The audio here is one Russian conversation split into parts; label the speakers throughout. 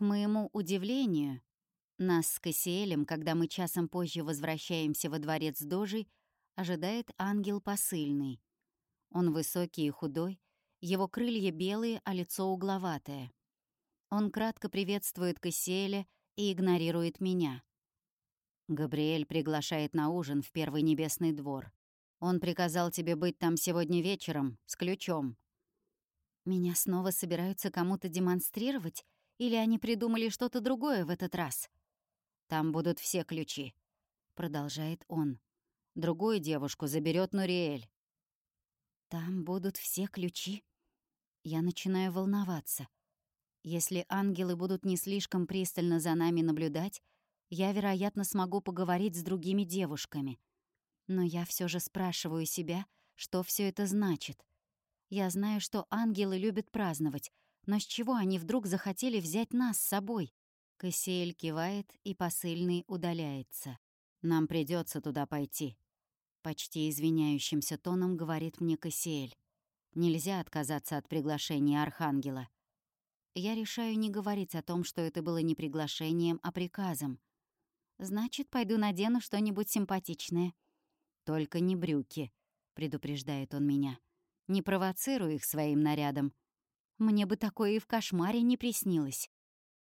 Speaker 1: К моему удивлению, нас с Кассиэлем, когда мы часом позже возвращаемся во дворец Дожи, ожидает ангел посыльный. Он высокий и худой, его крылья белые, а лицо угловатое. Он кратко приветствует Кассиэля и игнорирует меня. Габриэль приглашает на ужин в Первый Небесный двор. Он приказал тебе быть там сегодня вечером, с ключом. Меня снова собираются кому-то демонстрировать, или они придумали что-то другое в этот раз? Там будут все ключи», — продолжает он. «Другую девушку заберет Нуриэль». «Там будут все ключи?» Я начинаю волноваться. Если ангелы будут не слишком пристально за нами наблюдать, я, вероятно, смогу поговорить с другими девушками. Но я все же спрашиваю себя, что все это значит. Я знаю, что ангелы любят праздновать, но с чего они вдруг захотели взять нас с собой? Кассиэль кивает, и посыльный удаляется. «Нам придется туда пойти», — почти извиняющимся тоном говорит мне Кассиэль. «Нельзя отказаться от приглашения Архангела». Я решаю не говорить о том, что это было не приглашением, а приказом. «Значит, пойду надену что-нибудь симпатичное». «Только не брюки», — предупреждает он меня. «Не провоцируй их своим нарядом». Мне бы такое и в кошмаре не приснилось.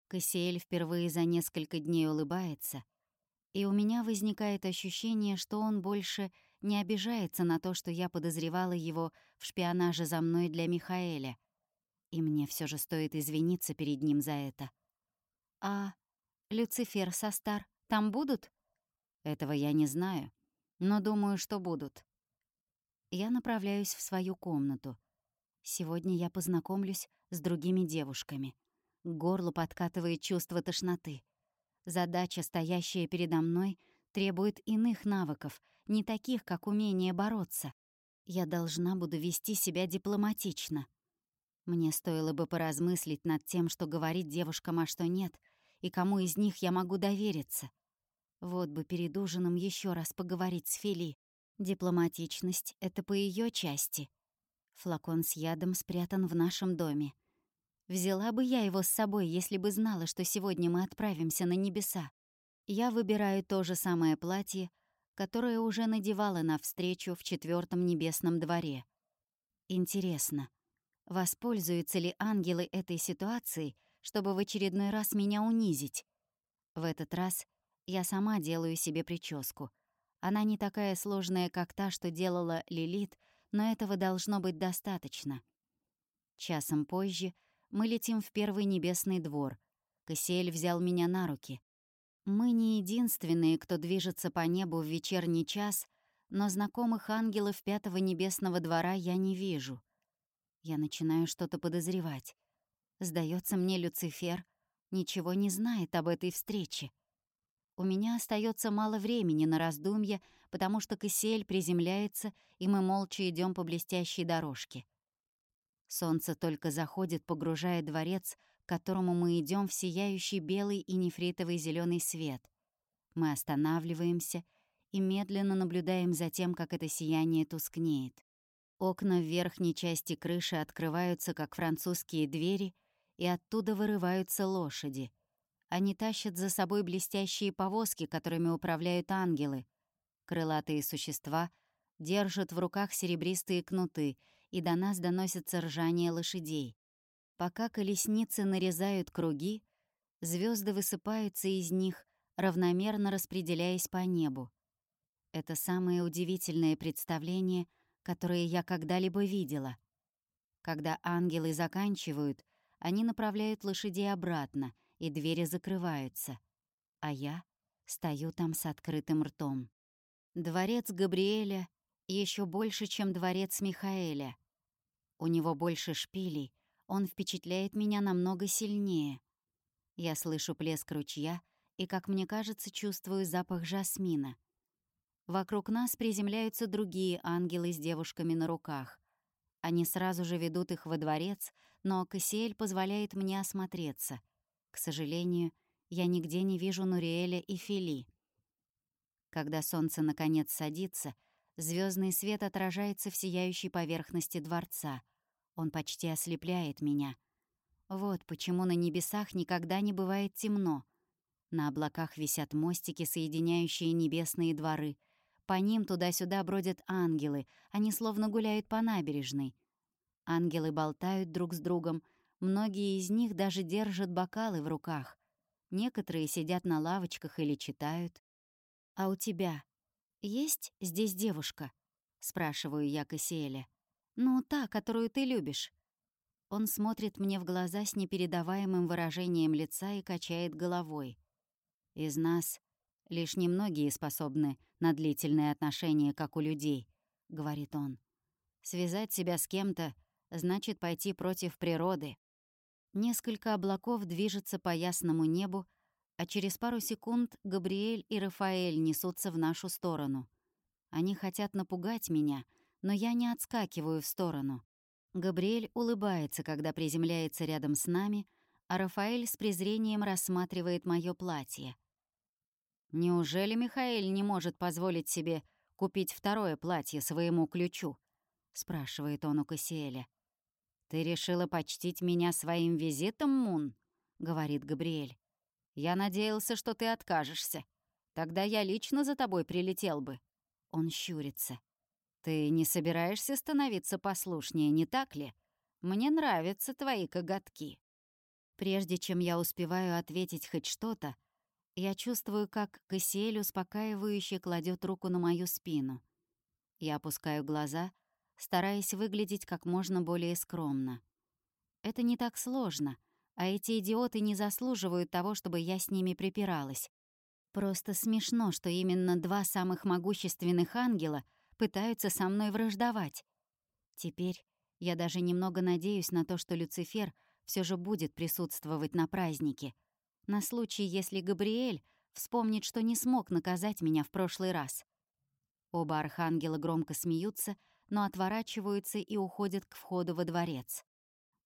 Speaker 1: Кассиэль впервые за несколько дней улыбается, и у меня возникает ощущение, что он больше не обижается на то, что я подозревала его в шпионаже за мной для Михаэля. И мне все же стоит извиниться перед ним за это. «А Люцифер со Стар там будут?» «Этого я не знаю, но думаю, что будут». Я направляюсь в свою комнату. Сегодня я познакомлюсь с другими девушками — к горлу подкатывает чувство тошноты. Задача, стоящая передо мной, требует иных навыков, не таких, как умение бороться. Я должна буду вести себя дипломатично. Мне стоило бы поразмыслить над тем, что говорить девушкам, а что нет, и кому из них я могу довериться. Вот бы перед ужином еще раз поговорить с Фили. Дипломатичность — это по ее части. Флакон с ядом спрятан в нашем доме. Взяла бы я его с собой, если бы знала, что сегодня мы отправимся на небеса. Я выбираю то же самое платье, которое уже надевала на встречу в четвертом небесном дворе. Интересно, воспользуются ли ангелы этой ситуацией, чтобы в очередной раз меня унизить? В этот раз я сама делаю себе прическу. Она не такая сложная, как та, что делала Лилит, но этого должно быть достаточно. Часом позже — мы летим в первый небесный двор. Кассиэль взял меня на руки. Мы не единственные, кто движется по небу в вечерний час, но знакомых ангелов пятого небесного двора я не вижу. Я начинаю что-то подозревать. Сдается мне, Люцифер ничего не знает об этой встрече. У меня остается мало времени на раздумья, потому что Кассиэль приземляется, и мы молча идем по блестящей дорожке. Солнце только заходит, погружая дворец, к которому мы идем в сияющий белый и нефритовый зеленый свет. Мы останавливаемся и медленно наблюдаем за тем, как это сияние тускнеет. Окна в верхней части крыши открываются, как французские двери, и оттуда вырываются лошади. Они тащат за собой блестящие повозки, которыми управляют ангелы. Крылатые существа держат в руках серебристые кнуты — и до нас доносится ржание лошадей. Пока колесницы нарезают круги, звезды высыпаются из них, равномерно распределяясь по небу. Это самое удивительное представление, которое я когда-либо видела. Когда ангелы заканчивают, они направляют лошадей обратно, и двери закрываются. А я стою там с открытым ртом. Дворец Габриэля еще больше, чем дворец Михаэля. У него больше шпилей, он впечатляет меня намного сильнее. Я слышу плеск ручья и, как мне кажется, чувствую запах жасмина. Вокруг нас приземляются другие ангелы с девушками на руках. Они сразу же ведут их во дворец, но Кассиэль позволяет мне осмотреться. К сожалению, я нигде не вижу Нуриэля и Фили. Когда солнце наконец садится, звездный свет отражается в сияющей поверхности дворца. Он почти ослепляет меня. Вот почему на небесах никогда не бывает темно. На облаках висят мостики, соединяющие небесные дворы. По ним туда-сюда бродят ангелы, они словно гуляют по набережной. Ангелы болтают друг с другом, многие из них даже держат бокалы в руках. Некоторые сидят на лавочках или читают. «А у тебя есть здесь девушка?» — спрашиваю я Кассиэля. «Ну, та, которую ты любишь». Он смотрит мне в глаза с непередаваемым выражением лица и качает головой. Из нас лишь немногие способны на длительные отношения, как у людей, — говорит он. Связать себя с кем-то значит пойти против природы. Несколько облаков движется по ясному небу, а через пару секунд Габриэль и Рафаэль несутся в нашу сторону. Они хотят напугать меня, но я не отскакиваю в сторону. Габриэль улыбается, когда приземляется рядом с нами, а Рафаэль с презрением рассматривает моё платье. Неужели Михаил не может позволить себе купить второе платье своему ключу? спрашивает он у Кассиэля. Ты решила почтить меня своим визитом, Мун? говорит Габриэль. Я надеялся, что ты откажешься. Тогда я лично за тобой прилетел бы. Он щурится. Ты не собираешься становиться послушнее, не так ли? Мне нравятся твои коготки. Прежде чем я успеваю ответить хоть что-то, я чувствую, как Кассиэль успокаивающе кладет руку на мою спину. Я опускаю глаза, стараясь выглядеть как можно более скромно. Это не так сложно, а эти идиоты не заслуживают того, чтобы я с ними припиралась. Просто смешно, что именно два самых могущественных ангела пытаются со мной враждовать. Теперь я даже немного надеюсь на то, что Люцифер все же будет присутствовать на празднике — на случай, если Габриэль вспомнит, что не смог наказать меня в прошлый раз. Оба архангела громко смеются, но отворачиваются и уходят к входу во дворец.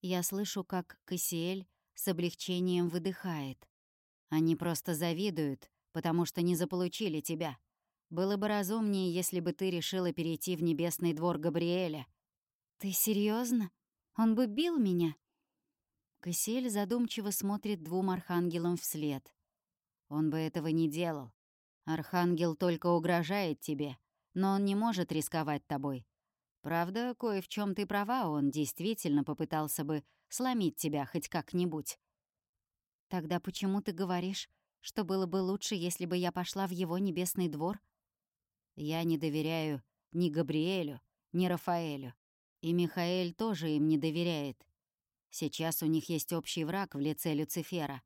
Speaker 1: Я слышу, как Кассиэль с облегчением выдыхает. Они просто завидуют, потому что не заполучили тебя. Было бы разумнее, если бы ты решила перейти в небесный двор Габриэля. Ты серьезно? Он бы бил меня? Кассиэль задумчиво смотрит двум архангелам вслед. Он бы этого не делал. Архангел только угрожает тебе, но он не может рисковать тобой. Правда, кое в чем ты права, он действительно попытался бы сломить тебя хоть как-нибудь. Тогда почему ты говоришь, что было бы лучше, если бы я пошла в его небесный двор? Я не доверяю ни Габриэлю, ни Рафаэлю. И Михаэль тоже им не доверяет. Сейчас у них есть общий враг в лице Люцифера.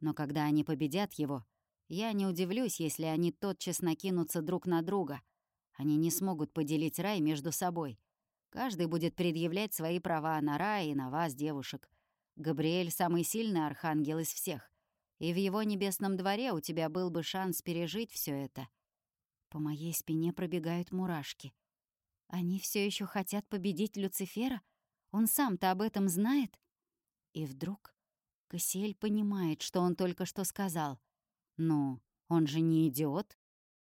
Speaker 1: Но когда они победят его, я не удивлюсь, если они тотчас накинутся друг на друга. Они не смогут поделить рай между собой. Каждый будет предъявлять свои права на рай и на вас, девушек. Габриэль — самый сильный архангел из всех. И в его небесном дворе у тебя был бы шанс пережить все это. По моей спине пробегают мурашки. Они все еще хотят победить Люцифера? Он сам-то об этом знает? И вдруг Кассиэль понимает, что он только что сказал. «Ну, он же не идиот.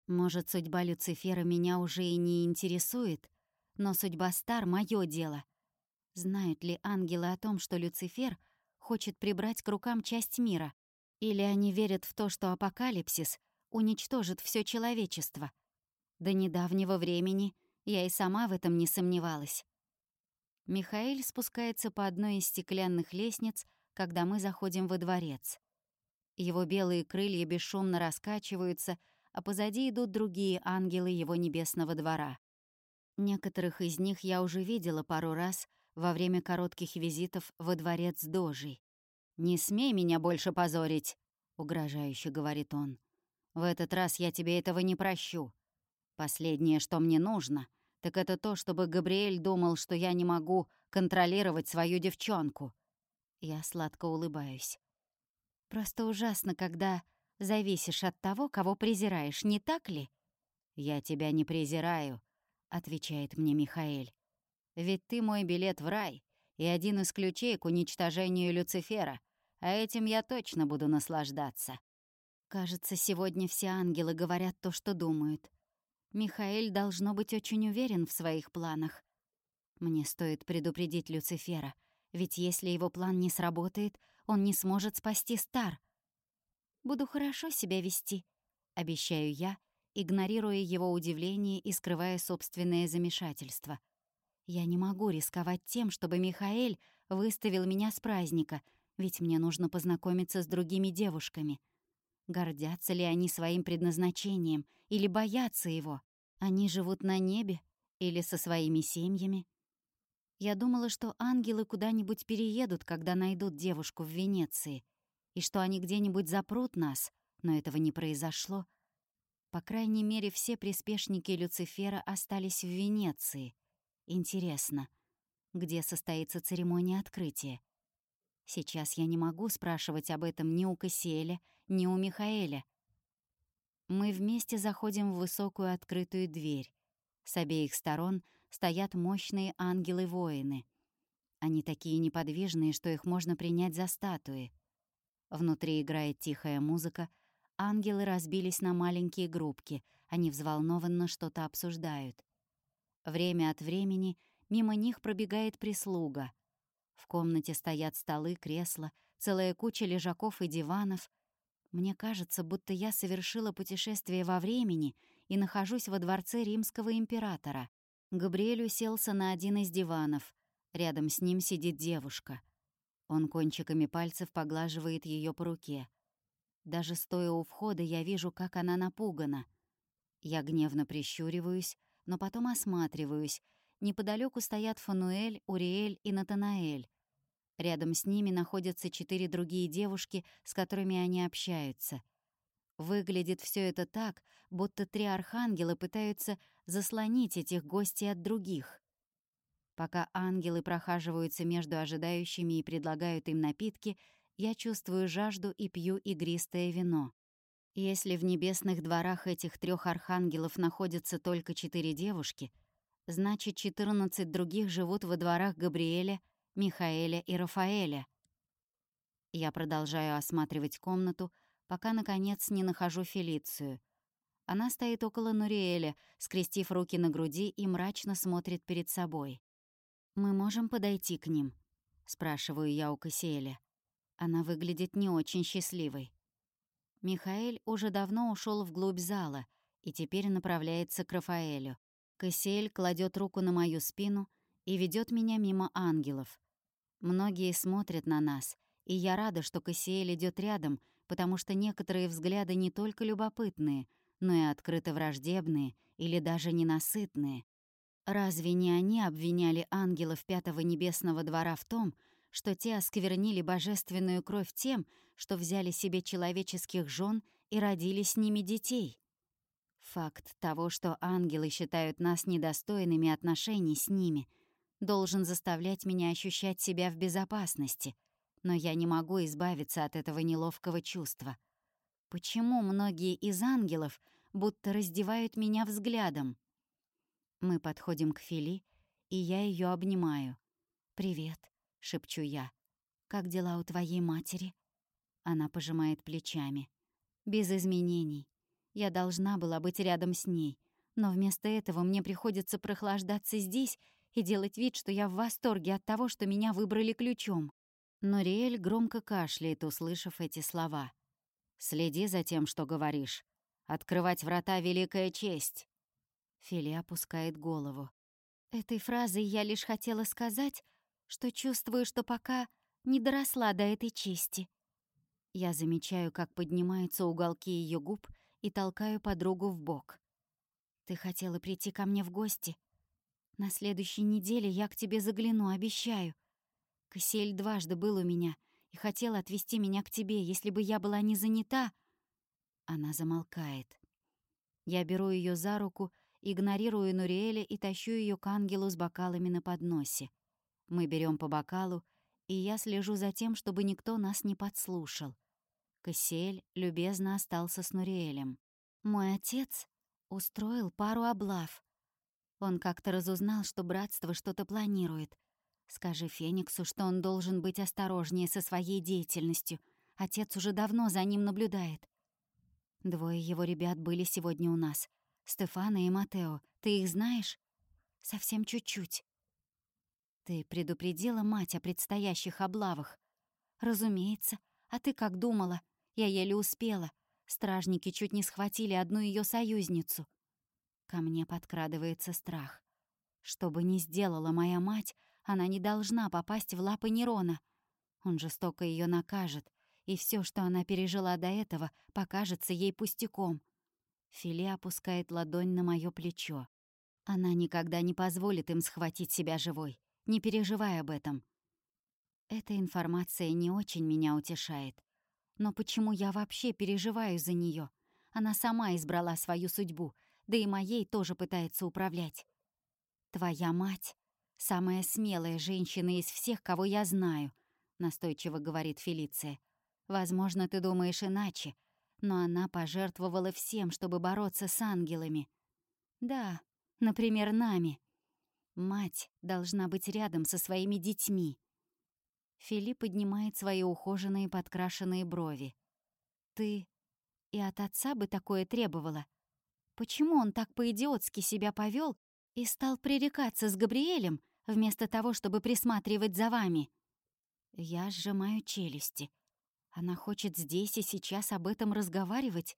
Speaker 1: Может, судьба Люцифера меня уже и не интересует, но судьба Стар — моё дело. Знают ли ангелы о том, что Люцифер хочет прибрать к рукам часть мира? Или они верят в то, что апокалипсис уничтожит все человечество? До недавнего времени я и сама в этом не сомневалась. Михаил спускается по одной из стеклянных лестниц, когда мы заходим во дворец. Его белые крылья бесшумно раскачиваются, а позади идут другие ангелы его небесного двора. Некоторых из них я уже видела пару раз во время коротких визитов во дворец Дожей. «Не смей меня больше позорить», — угрожающе говорит он. «В этот раз я тебе этого не прощу. Последнее, что мне нужно — так это то, чтобы Габриэль думал, что я не могу контролировать свою девчонку. Я сладко улыбаюсь. Просто ужасно, когда зависишь от того, кого презираешь, не так ли? «Я тебя не презираю», — отвечает мне Михаэль. «Ведь ты мой билет в рай и один из ключей к уничтожению Люцифера, а этим я точно буду наслаждаться». Кажется, сегодня все ангелы говорят то, что думают. Михаэль должно быть очень уверен в своих планах. Мне стоит предупредить Люцифера, Ведь если его план не сработает, он не сможет спасти Стар. «Буду хорошо себя вести», — обещаю я, игнорируя его удивление и скрывая собственное замешательство. Я не могу рисковать тем, чтобы Михаэль выставил меня с праздника, ведь мне нужно познакомиться с другими девушками. Гордятся ли они своим предназначением или боятся его? Они живут на небе или со своими семьями? Я думала, что ангелы куда-нибудь переедут, когда найдут девушку в Венеции, и что они где-нибудь запрут нас, но этого не произошло. По крайней мере, все приспешники Люцифера остались в Венеции. Интересно, где состоится церемония открытия? Сейчас я не могу спрашивать об этом ни у Кассиэля, ни у Михаэля. Мы вместе заходим в высокую открытую дверь. С обеих сторон стоят мощные ангелы-воины. Они такие неподвижные, что их можно принять за статуи. Внутри играет тихая музыка, ангелы разбились на маленькие группки, они взволнованно что-то обсуждают. Время от времени мимо них пробегает прислуга. В комнате стоят столы, кресла, целая куча лежаков и диванов. Мне кажется, будто я совершила путешествие во времени и нахожусь во дворце римского императора. Габриэль уселся на один из диванов. Рядом с ним сидит девушка. Он кончиками пальцев поглаживает ее по руке. Даже стоя у входа, я вижу, как она напугана. Я гневно прищуриваюсь, но потом осматриваюсь. Неподалеку стоят Фануэль, Уриэль и Натанаэль. Рядом с ними находятся четыре другие девушки, с которыми они общаются — Выглядит все это так, будто три архангела пытаются заслонить этих гостей от других. Пока ангелы прохаживаются между ожидающими и предлагают им напитки, я чувствую жажду и пью игристое вино. Если в небесных дворах этих трех архангелов находятся только четыре девушки, значит, четырнадцать других живут во дворах Габриэля, Михаэля и Рафаэля. Я продолжаю осматривать комнату, пока, наконец, не нахожу Фелицию. Она стоит около Нуриэля, скрестив руки на груди и мрачно смотрит перед собой. «Мы можем подойти к ним?» — спрашиваю я у Кассиэля. Она выглядит не очень счастливой. Михаэль уже давно ушел вглубь зала и теперь направляется к Рафаэлю. Кассиэль кладет руку на мою спину и ведет меня мимо ангелов. Многие смотрят на нас, и я рада, что Кассиэль идет рядом, потому что некоторые взгляды не только любопытные, но и открыто враждебные или даже ненасытные. Разве не они обвиняли ангелов Пятого Небесного Двора в том, что те осквернили божественную кровь тем, что взяли себе человеческих жен и родили с ними детей? Факт того, что ангелы считают нас недостойными отношений с ними, должен заставлять меня ощущать себя в безопасности — но я не могу избавиться от этого неловкого чувства. Почему многие из ангелов будто раздевают меня взглядом? Мы подходим к Фили, и я ее обнимаю. «Привет», — шепчу я. «Как дела у твоей матери?» Она пожимает плечами. «Без изменений. Я должна была быть рядом с ней, но вместо этого мне приходится прохлаждаться здесь и делать вид, что я в восторге от того, что меня выбрали ключом. Но Риэль громко кашляет, услышав эти слова. «Следи за тем, что говоришь. Открывать врата — великая честь!» Фили опускает голову. Этой фразой я лишь хотела сказать, что чувствую, что пока не доросла до этой чести. Я замечаю, как поднимаются уголки ее губ и толкаю подругу в бок. «Ты хотела прийти ко мне в гости? На следующей неделе я к тебе загляну, обещаю», Кассиэль дважды был у меня и хотел отвезти меня к тебе, если бы я была не занята. Она замолкает. Я беру ее за руку, игнорирую Нуриэля и тащу ее к ангелу с бокалами на подносе. Мы берем по бокалу, и я слежу за тем, чтобы никто нас не подслушал. Кассиэль любезно остался с Нуриэлем. Мой отец устроил пару облав. Он как-то разузнал, что братство что-то планирует — Скажи Фениксу, что он должен быть осторожнее со своей деятельностью. Отец уже давно за ним наблюдает. Двое его ребят были сегодня у нас. Стефана и Матео. Ты их знаешь? Совсем чуть-чуть. «Ты предупредила мать о предстоящих облавах?» «Разумеется. А ты как думала? Я еле успела. Стражники чуть не схватили одну ее союзницу». Ко мне подкрадывается страх. Что бы ни сделала моя мать, она не должна попасть в лапы Нерона. Он жестоко ее накажет, и все, что она пережила до этого, покажется ей пустяком. Филе опускает ладонь на мое плечо. Она никогда не позволит им схватить себя живой. Не переживай об этом. Эта информация не очень меня утешает. Но почему я вообще переживаю за нее? Она сама избрала свою судьбу, да и моей тоже пытается управлять. Твоя мать — самая смелая женщина из всех, кого я знаю, настойчиво говорит Фелиция. Возможно, ты думаешь иначе, но она пожертвовала всем, чтобы бороться с ангелами. Да, например, нами. Мать должна быть рядом со своими детьми. Филипп поднимает свои ухоженные подкрашенные брови. Ты и от отца бы такое требовала. Почему он так по-идиотски себя повел и стал пререкаться с Габриэлем, вместо того, чтобы присматривать за вами? Я сжимаю челюсти. Она хочет здесь и сейчас об этом разговаривать?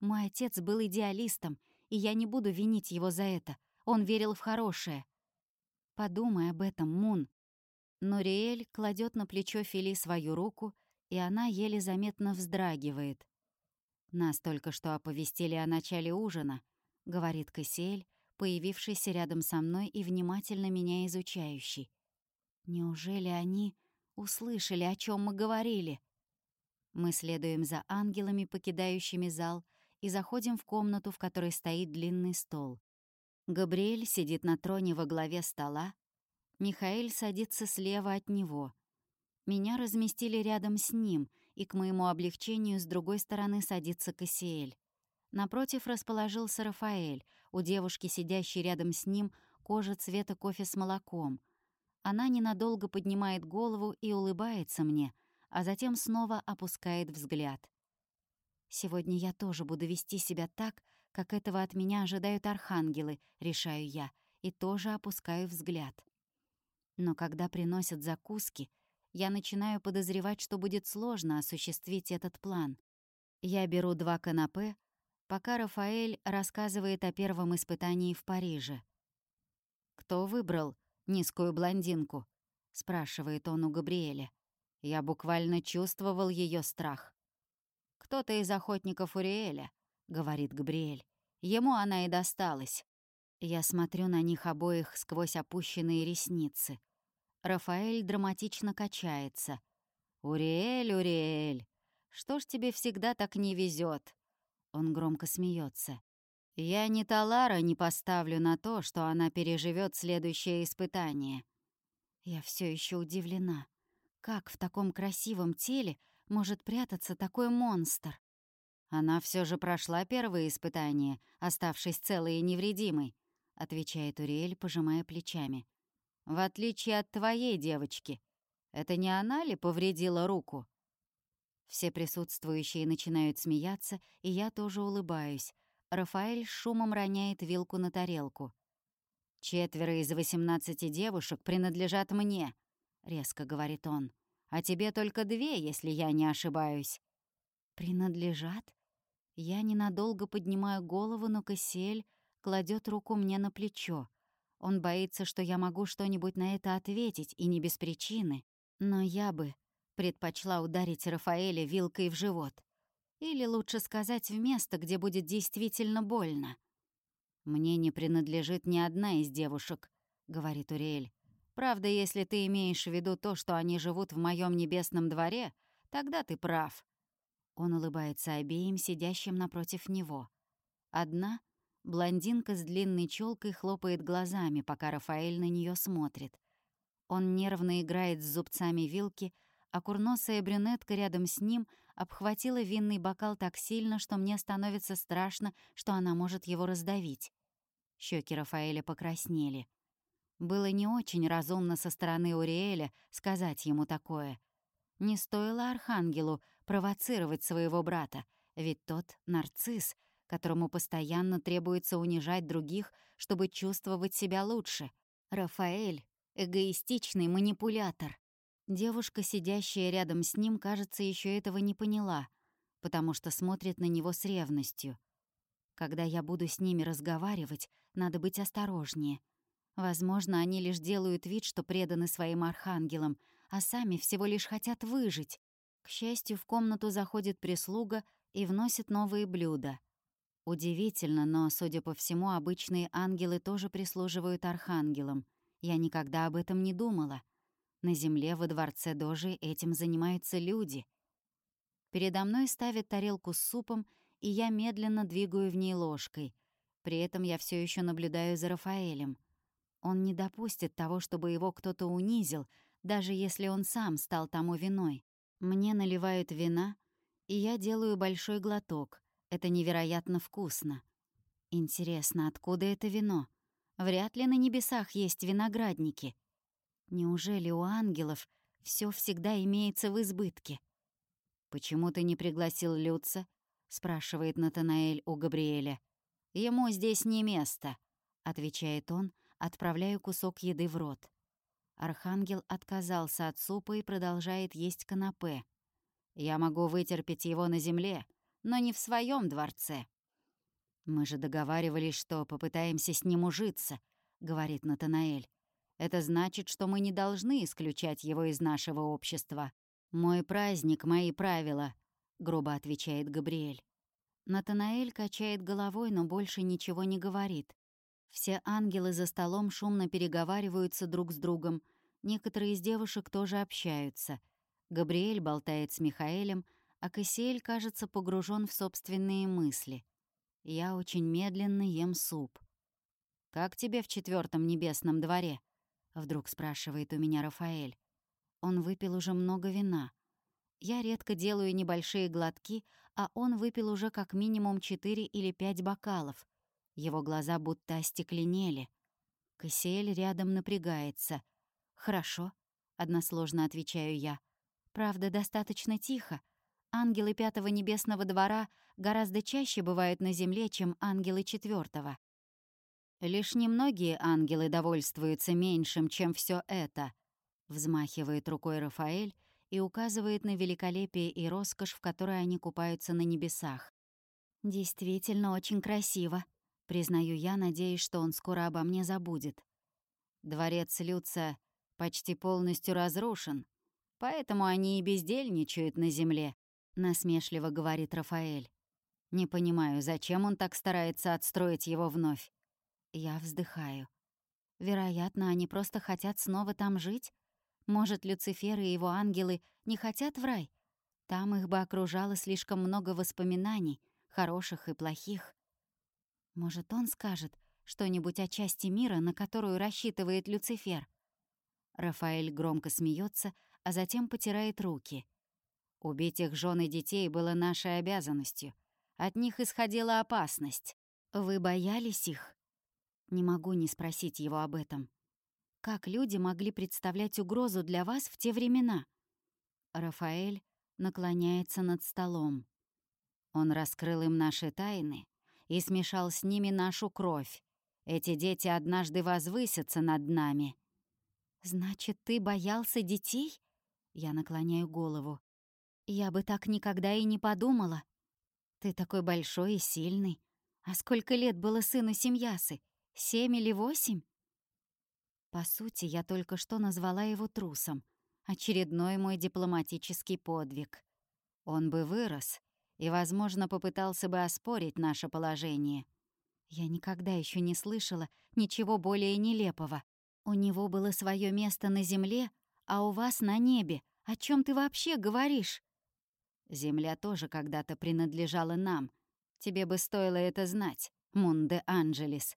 Speaker 1: Мой отец был идеалистом, и я не буду винить его за это. Он верил в хорошее. Подумай об этом, Мун. Нориэль кладет на плечо Фили свою руку, и она еле заметно вздрагивает. «Нас только что оповестили о начале ужина», — говорит Кассиэль, появившийся рядом со мной и внимательно меня изучающий. «Неужели они услышали, о чем мы говорили?» Мы следуем за ангелами, покидающими зал, и заходим в комнату, в которой стоит длинный стол. Габриэль сидит на троне во главе стола, Михаил садится слева от него. Меня разместили рядом с ним, и к моему облегчению с другой стороны садится Кассиэль. Напротив расположился Рафаэль, у девушки, сидящей рядом с ним, кожа цвета кофе с молоком. Она ненадолго поднимает голову и улыбается мне — а затем снова опускает взгляд. «Сегодня я тоже буду вести себя так, как этого от меня ожидают архангелы», — решаю я, и тоже опускаю взгляд. Но когда приносят закуски, я начинаю подозревать, что будет сложно осуществить этот план. Я беру два канапе, пока Рафаэль рассказывает о первом испытании в Париже. «Кто выбрал низкую блондинку?» — спрашивает он у Габриэля. Я буквально чувствовал ее страх. «Кто-то из охотников Уриэля», — говорит Габриэль. «Ему она и досталась». Я смотрю на них обоих сквозь опущенные ресницы. Рафаэль драматично качается. «Уриэль, Уриэль, что ж тебе всегда так не везет? Он громко смеется. «Я ни Талара не поставлю на то, что она переживет следующее испытание». Я все еще удивлена. Как в таком красивом теле может прятаться такой монстр? Она все же прошла первое испытание, оставшись целой и невредимой, отвечает Уриэль, пожимая плечами. В отличие от твоей девочки. Это не она ли повредила руку? Все присутствующие начинают смеяться, и я тоже улыбаюсь. Рафаэль шумом роняет вилку на тарелку. «Четверо из восемнадцати девушек принадлежат мне», — резко говорит он. «А тебе только две, если я не ошибаюсь». «Принадлежат?» Я ненадолго поднимаю голову, но Кассиэль кладет руку мне на плечо. Он боится, что я могу что-нибудь на это ответить, и не без причины. Но я бы предпочла ударить Рафаэля вилкой в живот. Или лучше сказать, в место, где будет действительно больно. «Мне не принадлежит ни одна из девушек», — говорит Уриэль. Правда, если ты имеешь в виду то, что они живут в моем небесном дворе, тогда ты прав». Он улыбается обеим, сидящим напротив него. Одна, блондинка с длинной челкой, хлопает глазами, пока Рафаэль на нее смотрит. Он нервно играет с зубцами вилки, а курносая брюнетка рядом с ним обхватила винный бокал так сильно, что мне становится страшно, что она может его раздавить. Щеки Рафаэля покраснели. Было не очень разумно со стороны Уриэля сказать ему такое. Не стоило Архангелу провоцировать своего брата, ведь тот — нарцисс, которому постоянно требуется унижать других, чтобы чувствовать себя лучше. Рафаэль эгоистичный манипулятор. Девушка, сидящая рядом с ним, кажется, еще этого не поняла, потому что смотрит на него с ревностью. Когда я буду с ними разговаривать, надо быть осторожнее. Возможно, они лишь делают вид, что преданы своим архангелам, а сами всего лишь хотят выжить. К счастью, в комнату заходит прислуга и вносит новые блюда. Удивительно, но, судя по всему, обычные ангелы тоже прислуживают архангелам. Я никогда об этом не думала. На земле во дворце Дожи этим занимаются люди. Передо мной ставят тарелку с супом, и я медленно двигаю в ней ложкой. При этом я все еще наблюдаю за Рафаэлем. Он не допустит того, чтобы его кто-то унизил, даже если он сам стал тому виной. Мне наливают вина, и я делаю большой глоток. Это невероятно вкусно. Интересно, откуда это вино? Вряд ли на небесах есть виноградники. Неужели у ангелов все всегда имеется в избытке? «Почему ты не пригласил Люца?» — спрашивает Натанаэль у Габриэля. «Ему здесь не место», — отвечает он, отправляя кусок еды в рот. Архангел отказался от супа и продолжает есть канапе. «Я могу вытерпеть его на земле, но не в своем дворце». «Мы же договаривались, что попытаемся с ним ужиться», — говорит Натанаэль. «Это значит, что мы не должны исключать его из нашего общества. Мой праздник, мои правила», — грубо отвечает Габриэль. Натанаэль качает головой, но больше ничего не говорит. Все ангелы за столом шумно переговариваются друг с другом. Некоторые из девушек тоже общаются. Габриэль болтает с Михаэлем, а Кассиэль, кажется, погружен в собственные мысли. Я очень медленно ем суп. «Как тебе в четвертом небесном дворе?» — вдруг спрашивает у меня Рафаэль. Он выпил уже много вина. Я редко делаю небольшие глотки, а он выпил уже как минимум четыре или пять бокалов — его глаза будто остекленели. Кассиэль рядом напрягается. «Хорошо», — односложно отвечаю я. «Правда, достаточно тихо. Ангелы Пятого Небесного Двора гораздо чаще бывают на Земле, чем ангелы Четвертого. Лишь немногие ангелы довольствуются меньшим, чем все это», — взмахивает рукой Рафаэль и указывает на великолепие и роскошь, в которой они купаются на небесах. «Действительно очень красиво», Признаю я, надеясь, что он скоро обо мне забудет. Дворец Люца почти полностью разрушен, поэтому они и бездельничают на земле, насмешливо говорит Рафаэль. Не понимаю, зачем он так старается отстроить его вновь. Я вздыхаю. Вероятно, они просто хотят снова там жить. Может, Люцифер и его ангелы не хотят в рай? Там их бы окружало слишком много воспоминаний, хороших и плохих. Может, он скажет что-нибудь о части мира, на которую рассчитывает Люцифер? Рафаэль громко смеется, а затем потирает руки. Убить их жен и детей было нашей обязанностью. От них исходила опасность. Вы боялись их? Не могу не спросить его об этом. Как люди могли представлять угрозу для вас в те времена? Рафаэль наклоняется над столом. Он раскрыл им наши тайны, и смешал с ними нашу кровь. Эти дети однажды возвысятся над нами». «Значит, ты боялся детей?» Я наклоняю голову. «Я бы так никогда и не подумала. Ты такой большой и сильный. А сколько лет было сыну Семьясы? Семь или восемь?» По сути, я только что назвала его трусом. Очередной мой дипломатический подвиг. Он бы вырос, и, возможно, попытался бы оспорить наше положение. Я никогда еще не слышала ничего более нелепого. У него было свое место на земле, а у вас на небе. О чем ты вообще говоришь? Земля тоже когда-то принадлежала нам. Тебе бы стоило это знать, Мунде Анджелес.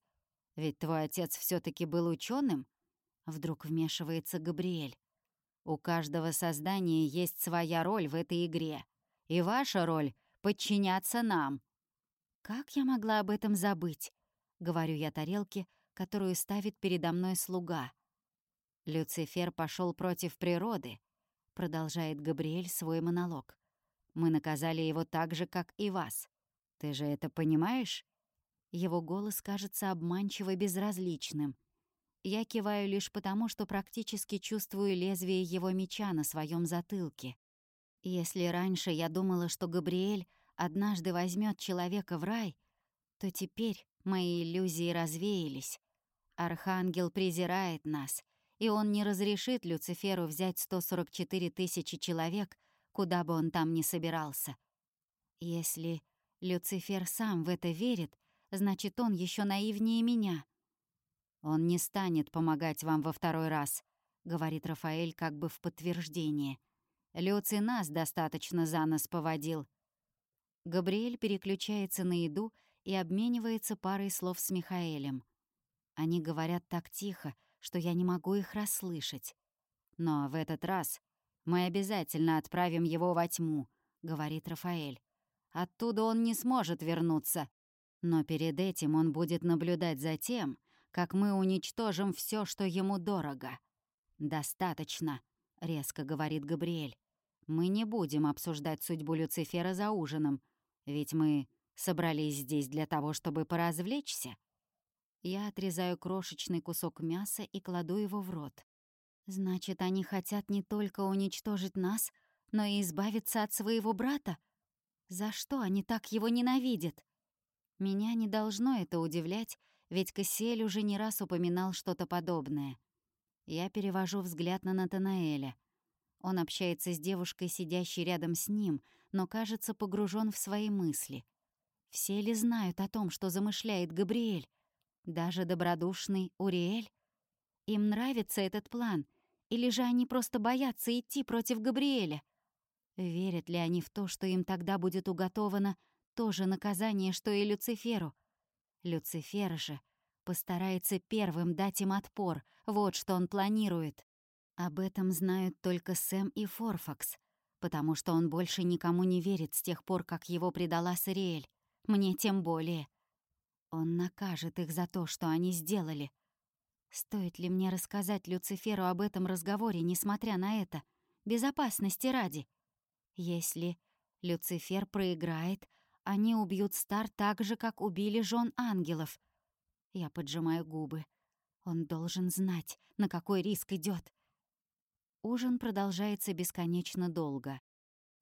Speaker 1: Ведь твой отец все таки был ученым. Вдруг вмешивается Габриэль. У каждого создания есть своя роль в этой игре. И ваша роль подчиняться нам». «Как я могла об этом забыть?» — говорю я тарелке, которую ставит передо мной слуга. «Люцифер пошел против природы», — продолжает Габриэль свой монолог. «Мы наказали его так же, как и вас. Ты же это понимаешь?» Его голос кажется обманчиво безразличным. Я киваю лишь потому, что практически чувствую лезвие его меча на своем затылке. Если раньше я думала, что Габриэль однажды возьмет человека в рай, то теперь мои иллюзии развеялись. Архангел презирает нас, и он не разрешит Люциферу взять 144 тысячи человек, куда бы он там ни собирался. Если Люцифер сам в это верит, значит, он еще наивнее меня. «Он не станет помогать вам во второй раз», — говорит Рафаэль как бы в подтверждение. «Люци нас достаточно за нас поводил». Габриэль переключается на еду и обменивается парой слов с Михаэлем. Они говорят так тихо, что я не могу их расслышать. «Но в этот раз мы обязательно отправим его во тьму», — говорит Рафаэль. «Оттуда он не сможет вернуться. Но перед этим он будет наблюдать за тем, как мы уничтожим все, что ему дорого. «Достаточно», — резко говорит Габриэль. «Мы не будем обсуждать судьбу Люцифера за ужином, ведь мы собрались здесь для того, чтобы поразвлечься». Я отрезаю крошечный кусок мяса и кладу его в рот. «Значит, они хотят не только уничтожить нас, но и избавиться от своего брата? За что они так его ненавидят?» Меня не должно это удивлять, ведь Кассиэль уже не раз упоминал что-то подобное. Я перевожу взгляд на Натанаэля. Он общается с девушкой, сидящей рядом с ним, но кажется погружен в свои мысли. Все ли знают о том, что замышляет Габриэль? Даже добродушный Уриэль? Им нравится этот план, или же они просто боятся идти против Габриэля? Верят ли они в то, что им тогда будет уготовано то же наказание, что и Люциферу? Люцифер же постарается первым дать им отпор, вот что он планирует. Об этом знают только Сэм и Форфакс, потому что он больше никому не верит с тех пор, как его предала Сариэль. Мне тем более. Он накажет их за то, что они сделали. Стоит ли мне рассказать Люциферу об этом разговоре, несмотря на это, безопасности ради? Если Люцифер проиграет, они убьют Стар так же, как убили жен ангелов. Я поджимаю губы. Он должен знать, на какой риск идет. Ужин продолжается бесконечно долго.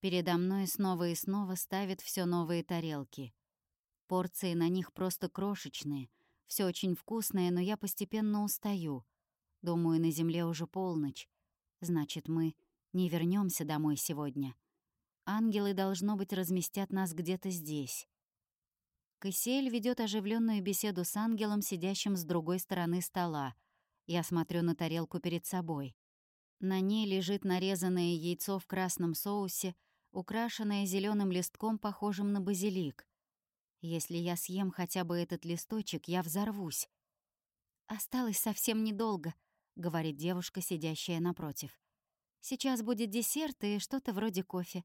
Speaker 1: Передо мной снова и снова ставят все новые тарелки. Порции на них просто крошечные, все очень вкусное, но я постепенно устаю. Думаю, на земле уже полночь. Значит, мы не вернемся домой сегодня. Ангелы, должно быть, разместят нас где-то здесь. Кассиэль ведет оживленную беседу с ангелом, сидящим с другой стороны стола. Я смотрю на тарелку перед собой. На ней лежит нарезанное яйцо в красном соусе, украшенное зеленым листком, похожим на базилик. Если я съем хотя бы этот листочек, я взорвусь. «Осталось совсем недолго», — говорит девушка, сидящая напротив. «Сейчас будет десерт и что-то вроде кофе.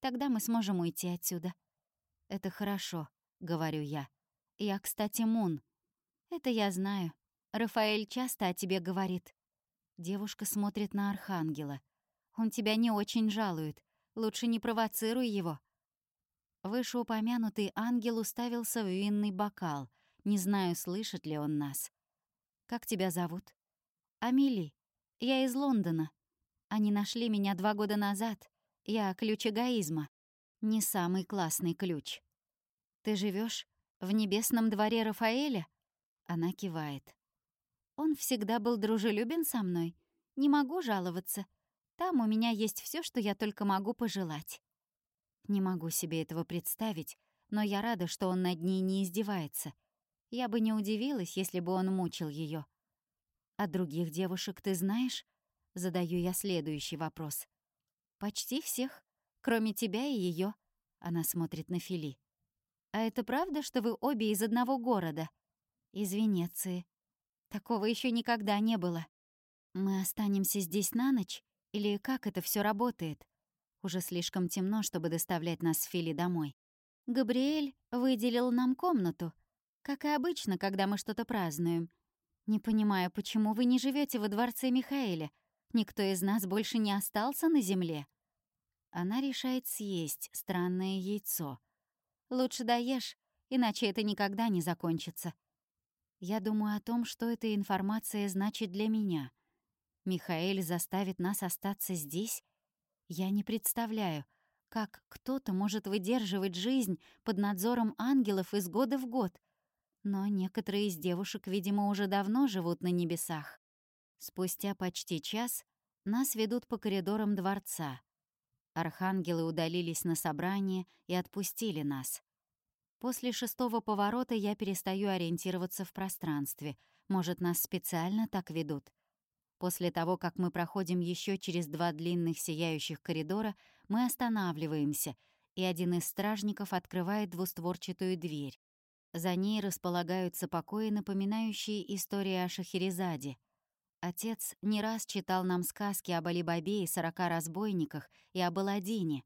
Speaker 1: Тогда мы сможем уйти отсюда». «Это хорошо», — говорю я. «Я, кстати, Мун». «Это я знаю. Рафаэль часто о тебе говорит». Девушка смотрит на Архангела. «Он тебя не очень жалует. Лучше не провоцируй его». Вышеупомянутый ангел уставился в винный бокал. Не знаю, слышит ли он нас. «Как тебя зовут?» «Амели. Я из Лондона. Они нашли меня два года назад. Я ключ эгоизма. Не самый классный ключ. Ты живешь в небесном дворе Рафаэля? Она кивает. Он всегда был дружелюбен со мной. Не могу жаловаться. Там у меня есть все, что я только могу пожелать. Не могу себе этого представить, но я рада, что он над ней не издевается. Я бы не удивилась, если бы он мучил ее. А других девушек ты знаешь? Задаю я следующий вопрос. «Почти всех, кроме тебя и ее. Она смотрит на Фили. «А это правда, что вы обе из одного города?» «Из Венеции. Такого еще никогда не было. Мы останемся здесь на ночь? Или как это все работает?» Уже слишком темно, чтобы доставлять нас с Фили домой. Габриэль выделил нам комнату, как и обычно, когда мы что-то празднуем. Не понимаю, почему вы не живете во дворце Михаэля, Никто из нас больше не остался на земле. Она решает съесть странное яйцо. Лучше доешь, иначе это никогда не закончится. Я думаю о том, что эта информация значит для меня. Михаэль заставит нас остаться здесь? Я не представляю, как кто-то может выдерживать жизнь под надзором ангелов из года в год. Но некоторые из девушек, видимо, уже давно живут на небесах. Спустя почти час нас ведут по коридорам дворца. Архангелы удалились на собрание и отпустили нас. После шестого поворота я перестаю ориентироваться в пространстве. Может, нас специально так ведут? После того, как мы проходим еще через два длинных сияющих коридора, мы останавливаемся, и один из стражников открывает двустворчатую дверь. За ней располагаются покои, напоминающие истории о Шахерезаде. Отец не раз читал нам сказки об Алибабе и сорока разбойниках и об Аладдине.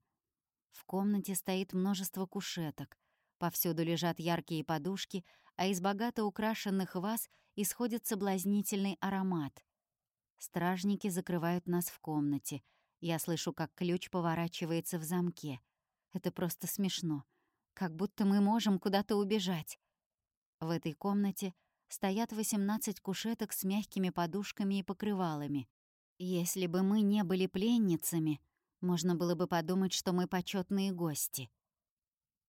Speaker 1: В комнате стоит множество кушеток. Повсюду лежат яркие подушки, а из богато украшенных ваз исходит соблазнительный аромат. Стражники закрывают нас в комнате. Я слышу, как ключ поворачивается в замке. Это просто смешно. Как будто мы можем куда-то убежать. В этой комнате стоят 18 кушеток с мягкими подушками и покрывалами. Если бы мы не были пленницами, можно было бы подумать, что мы почетные гости.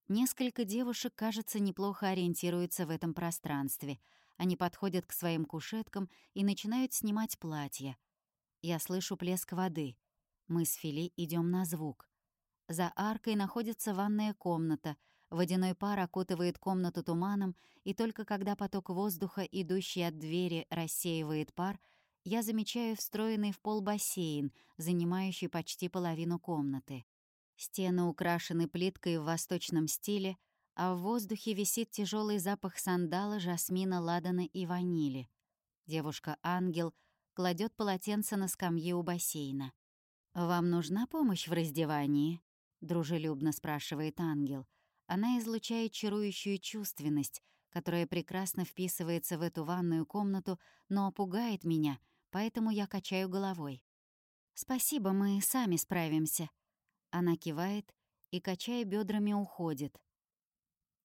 Speaker 1: Несколько девушек, кажется, неплохо ориентируются в этом пространстве — они подходят к своим кушеткам и начинают снимать платья. Я слышу плеск воды. Мы с Фили идем на звук. За аркой находится ванная комната. Водяной пар окутывает комнату туманом, и только когда поток воздуха, идущий от двери, рассеивает пар, я замечаю встроенный в пол бассейн, занимающий почти половину комнаты. Стены украшены плиткой в восточном стиле — а в воздухе висит тяжелый запах сандала, жасмина, ладана и ванили. Девушка-ангел кладет полотенце на скамье у бассейна. «Вам нужна помощь в раздевании?» — дружелюбно спрашивает ангел. Она излучает чарующую чувственность, которая прекрасно вписывается в эту ванную комнату, но пугает меня, поэтому я качаю головой. «Спасибо, мы сами справимся». Она кивает и, качая бедрами, уходит.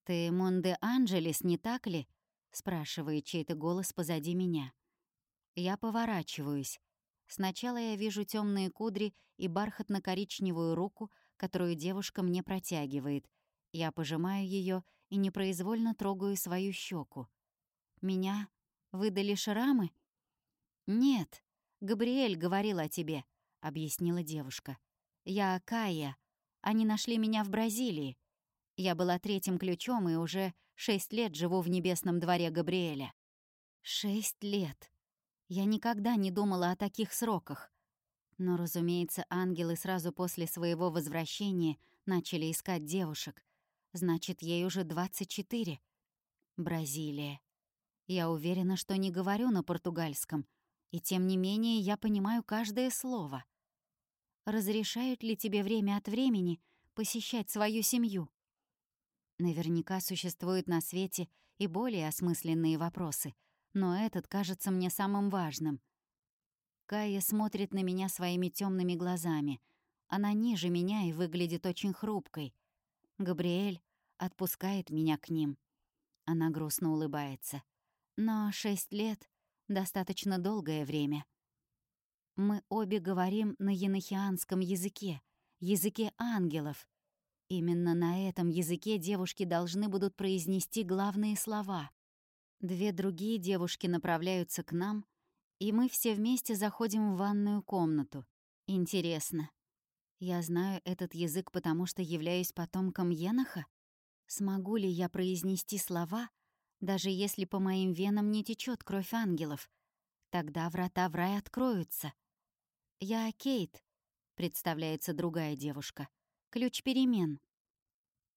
Speaker 1: «Ты Монде Анджелес, не так ли?» — спрашивает чей-то голос позади меня. Я поворачиваюсь. Сначала я вижу темные кудри и бархатно-коричневую руку, которую девушка мне протягивает. Я пожимаю ее и непроизвольно трогаю свою щеку. «Меня выдали шрамы?» «Нет, Габриэль говорил о тебе», — объяснила девушка. «Я Кая. Они нашли меня в Бразилии. Я была третьим ключом и уже шесть лет живу в небесном дворе Габриэля. Шесть лет. Я никогда не думала о таких сроках. Но, разумеется, ангелы сразу после своего возвращения начали искать девушек. Значит, ей уже 24. Бразилия. Я уверена, что не говорю на португальском, и тем не менее я понимаю каждое слово. Разрешают ли тебе время от времени посещать свою семью? Наверняка существуют на свете и более осмысленные вопросы, но этот кажется мне самым важным. Кая смотрит на меня своими темными глазами. Она ниже меня и выглядит очень хрупкой. Габриэль отпускает меня к ним. Она грустно улыбается. Но шесть лет — достаточно долгое время. Мы обе говорим на енохианском языке, языке ангелов — Именно на этом языке девушки должны будут произнести главные слова. Две другие девушки направляются к нам, и мы все вместе заходим в ванную комнату. Интересно. Я знаю этот язык, потому что являюсь потомком Еноха? Смогу ли я произнести слова, даже если по моим венам не течет кровь ангелов? Тогда врата в рай откроются. «Я Кейт», — представляется другая девушка. Ключ перемен.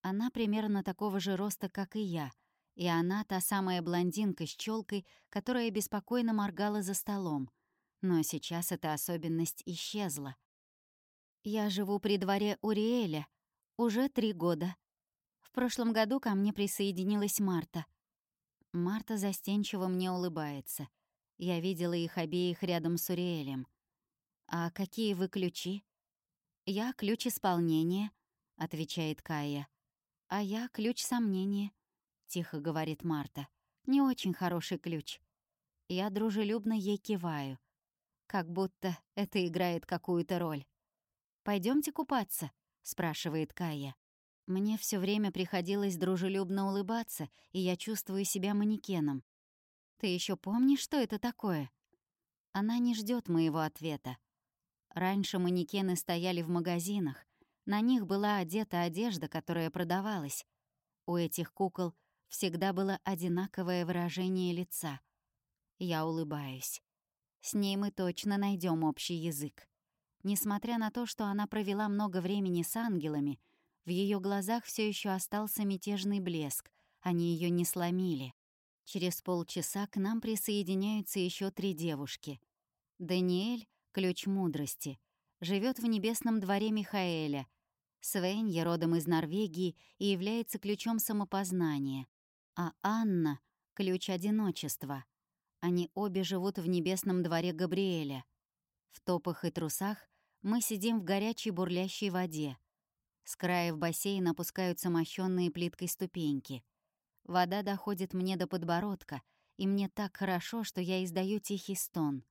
Speaker 1: Она примерно такого же роста, как и я, и она та самая блондинка с челкой, которая беспокойно моргала за столом. Но сейчас эта особенность исчезла. Я живу при дворе Уриэля уже три года. В прошлом году ко мне присоединилась Марта. Марта застенчиво мне улыбается. Я видела их обеих рядом с Уриэлем. «А какие вы ключи?» «Я ключ исполнения», — отвечает Кая. «А я ключ сомнения», — тихо говорит Марта. Не очень хороший ключ. Я дружелюбно ей киваю. Как будто это играет какую-то роль. Пойдемте купаться?» — спрашивает Кая. Мне все время приходилось дружелюбно улыбаться, и я чувствую себя манекеном. «Ты еще помнишь, что это такое?» Она не ждет моего ответа. Раньше манекены стояли в магазинах. На них была одета одежда, которая продавалась. У этих кукол всегда было одинаковое выражение лица. Я улыбаюсь. С ней мы точно найдем общий язык. Несмотря на то, что она провела много времени с ангелами, в ее глазах все еще остался мятежный блеск, они ее не сломили. Через полчаса к нам присоединяются еще три девушки. Даниэль — ключ мудрости, живет в небесном дворе Михаэля. Свенья родом из Норвегии и является ключом самопознания. А Анна — ключ одиночества. Они обе живут в небесном дворе Габриэля. В топах и трусах мы сидим в горячей бурлящей воде. С края в бассейн опускаются мощённые плиткой ступеньки. Вода доходит мне до подбородка, и мне так хорошо, что я издаю тихий стон.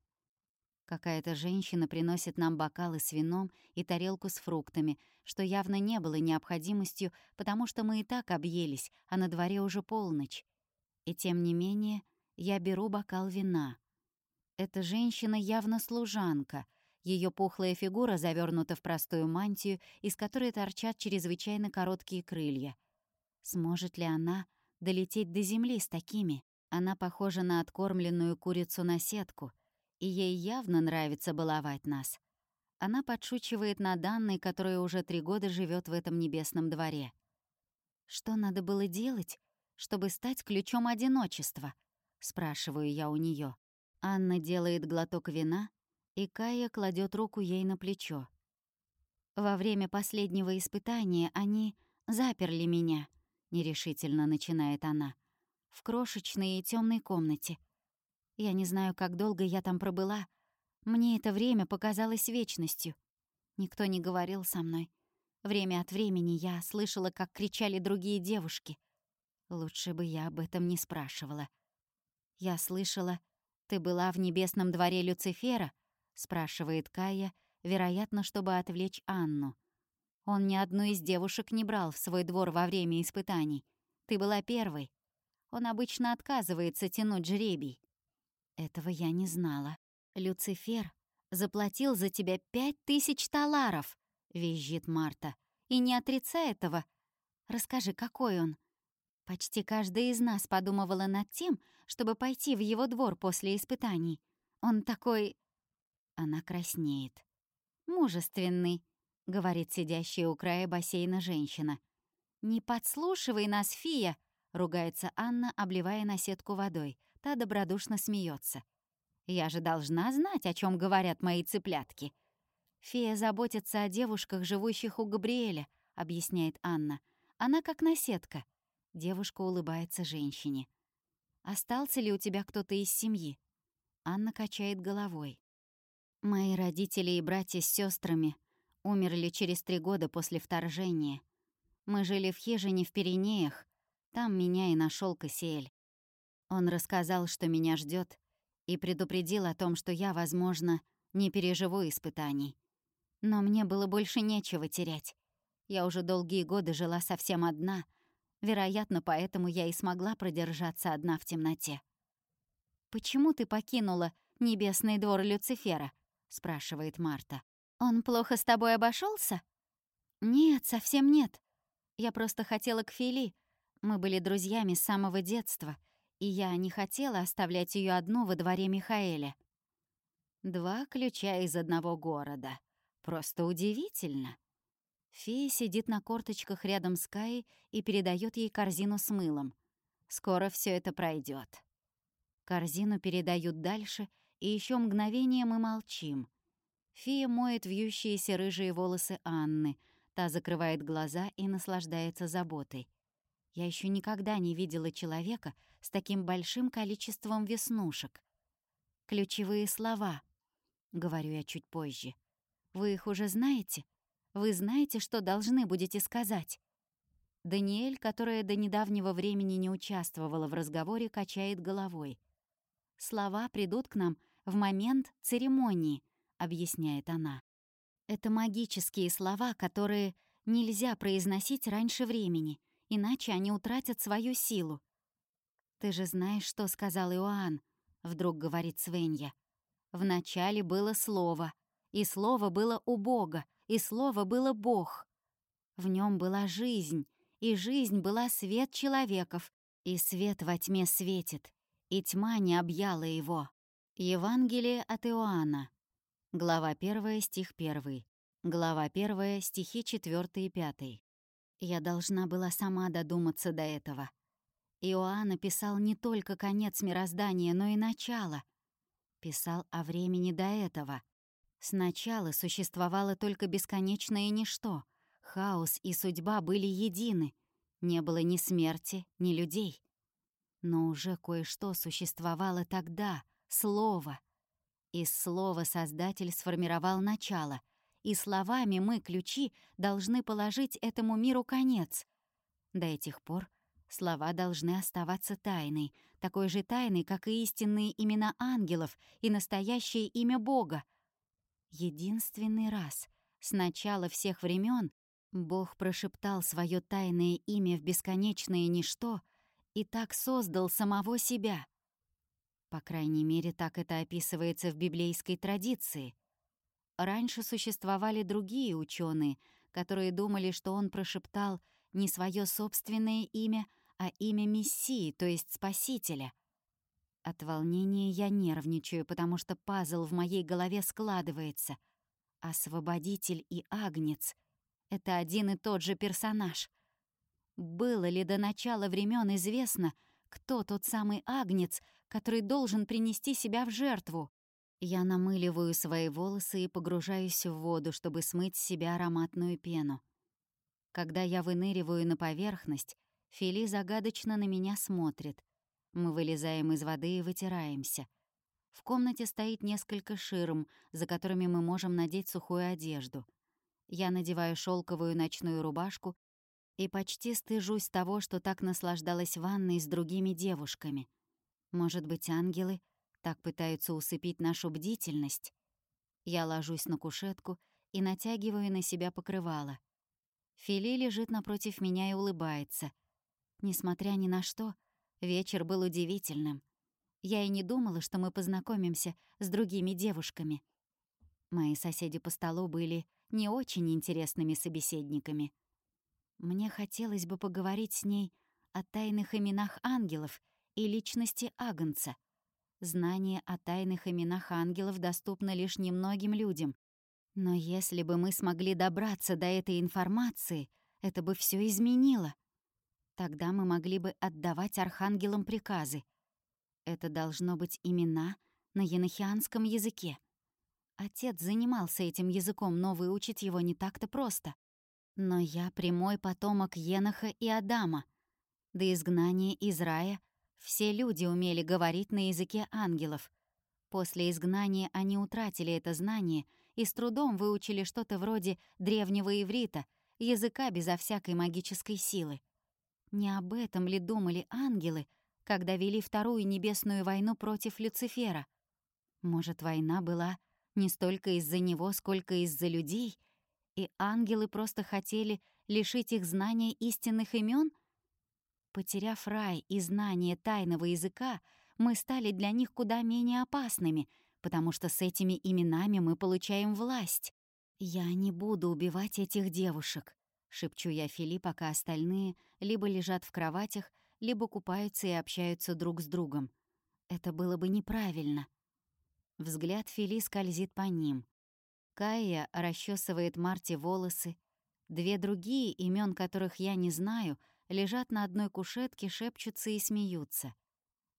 Speaker 1: Какая-то женщина приносит нам бокалы с вином и тарелку с фруктами, что явно не было необходимостью, потому что мы и так объелись, а на дворе уже полночь. И тем не менее я беру бокал вина. Эта женщина явно служанка — ее пухлая фигура завернута в простую мантию, из которой торчат чрезвычайно короткие крылья. Сможет ли она долететь до земли с такими? Она похожа на откормленную курицу на сетку, и ей явно нравится баловать нас. Она подшучивает над Анной, которая уже три года живет в этом небесном дворе. «Что надо было делать, чтобы стать ключом одиночества?» — спрашиваю я у нее. Анна делает глоток вина и Кая кладет руку ей на плечо. «Во время последнего испытания они заперли меня», — нерешительно начинает она, «в крошечной и темной комнате. Я не знаю, как долго я там пробыла. Мне это время показалось вечностью. Никто не говорил со мной. Время от времени я слышала, как кричали другие девушки. Лучше бы я об этом не спрашивала. Я слышала, ты была в небесном дворе Люцифера, спрашивает Кая, вероятно, чтобы отвлечь Анну. Он ни одну из девушек не брал в свой двор во время испытаний. Ты была первой. Он обычно отказывается тянуть жребий. Этого я не знала. Люцифер заплатил за тебя пять тысяч таларов, визжит Марта. И не отрицай этого. Расскажи, какой он? Почти каждая из нас подумывала над тем, чтобы пойти в его двор после испытаний. Он такой она краснеет. «Мужественный», — говорит сидящая у края бассейна женщина. «Не подслушивай нас, Фия!» — ругается Анна, обливая на сетку водой. Та добродушно смеется. «Я же должна знать, о чем говорят мои цыплятки». «Фея заботится о девушках, живущих у Габриэля», — объясняет Анна. «Она как наседка». Девушка улыбается женщине. «Остался ли у тебя кто-то из семьи?» Анна качает головой. Мои родители и братья с сестрами умерли через три года после вторжения. Мы жили в хижине в Пиренеях, там меня и нашел Кассиэль. Он рассказал, что меня ждет, и предупредил о том, что я, возможно, не переживу испытаний. Но мне было больше нечего терять. Я уже долгие годы жила совсем одна, вероятно, поэтому я и смогла продержаться одна в темноте. «Почему ты покинула небесный двор Люцифера?» — спрашивает Марта. «Он плохо с тобой обошелся? «Нет, совсем нет. Я просто хотела к Фили. Мы были друзьями с самого детства, и я не хотела оставлять ее одну во дворе Михаэля». Два ключа из одного города. Просто удивительно. Фея сидит на корточках рядом с Каей и передает ей корзину с мылом. Скоро все это пройдет. Корзину передают дальше — и еще мгновение мы молчим. Фия моет вьющиеся рыжие волосы Анны. Та закрывает глаза и наслаждается заботой. Я еще никогда не видела человека с таким большим количеством веснушек. «Ключевые слова», — говорю я чуть позже. «Вы их уже знаете? Вы знаете, что должны будете сказать?» Даниэль, которая до недавнего времени не участвовала в разговоре, качает головой. «Слова придут к нам в момент церемонии», — объясняет она. «Это магические слова, которые нельзя произносить раньше времени, иначе они утратят свою силу. «Ты же знаешь, что сказал Иоанн», — вдруг говорит Свенья. «Вначале было Слово, и Слово было у Бога, и Слово было Бог. В нем была жизнь, и жизнь была свет человеков, и свет во тьме светит, и тьма не объяла его». Евангелие от Иоанна. Глава 1, стих 1. Глава 1, стихи 4 и 5. Я должна была сама додуматься до этого. Иоанн писал не только конец мироздания, но и начало. Писал о времени до этого. Сначала существовало только бесконечное ничто. Хаос и судьба были едины. Не было ни смерти, ни людей. Но уже кое-что существовало тогда — слово. Из слова Создатель сформировал начало, и словами мы, ключи, должны положить этому миру конец. До этих пор Слова должны оставаться тайной, такой же тайной, как и истинные имена ангелов и настоящее имя Бога. Единственный раз, с начала всех времен, Бог прошептал свое тайное имя в бесконечное ничто и так создал самого себя. По крайней мере, так это описывается в библейской традиции. Раньше существовали другие ученые, которые думали, что он прошептал не свое собственное имя, а имя Мессии, то есть Спасителя. От волнения я нервничаю, потому что пазл в моей голове складывается. Освободитель и Агнец — это один и тот же персонаж. Было ли до начала времен известно, кто тот самый Агнец, который должен принести себя в жертву? Я намыливаю свои волосы и погружаюсь в воду, чтобы смыть с себя ароматную пену. Когда я выныриваю на поверхность, Фили загадочно на меня смотрит. Мы вылезаем из воды и вытираемся. В комнате стоит несколько ширм, за которыми мы можем надеть сухую одежду. Я надеваю шелковую ночную рубашку и почти стыжусь того, что так наслаждалась ванной с другими девушками. Может быть, ангелы так пытаются усыпить нашу бдительность? Я ложусь на кушетку и натягиваю на себя покрывало. Фили лежит напротив меня и улыбается — Несмотря ни на что, вечер был удивительным. Я и не думала, что мы познакомимся с другими девушками. Мои соседи по столу были не очень интересными собеседниками. Мне хотелось бы поговорить с ней о тайных именах ангелов и личности Агнца. Знание о тайных именах ангелов доступно лишь немногим людям. Но если бы мы смогли добраться до этой информации, это бы все изменило. Тогда мы могли бы отдавать архангелам приказы. Это должно быть имена на енохианском языке. Отец занимался этим языком, но выучить его не так-то просто. Но я прямой потомок Еноха и Адама. До изгнания из рая все люди умели говорить на языке ангелов. После изгнания они утратили это знание и с трудом выучили что-то вроде древнего иврита, языка безо всякой магической силы. Не об этом ли думали ангелы, когда вели Вторую Небесную войну против Люцифера? Может, война была не столько из-за него, сколько из-за людей, и ангелы просто хотели лишить их знания истинных имен? Потеряв рай и знание тайного языка, мы стали для них куда менее опасными, потому что с этими именами мы получаем власть. Я не буду убивать этих девушек. — шепчу я Фили, пока остальные либо лежат в кроватях, либо купаются и общаются друг с другом. Это было бы неправильно. Взгляд Фили скользит по ним. Кая расчесывает Марти волосы. Две другие, имен которых я не знаю, лежат на одной кушетке, шепчутся и смеются.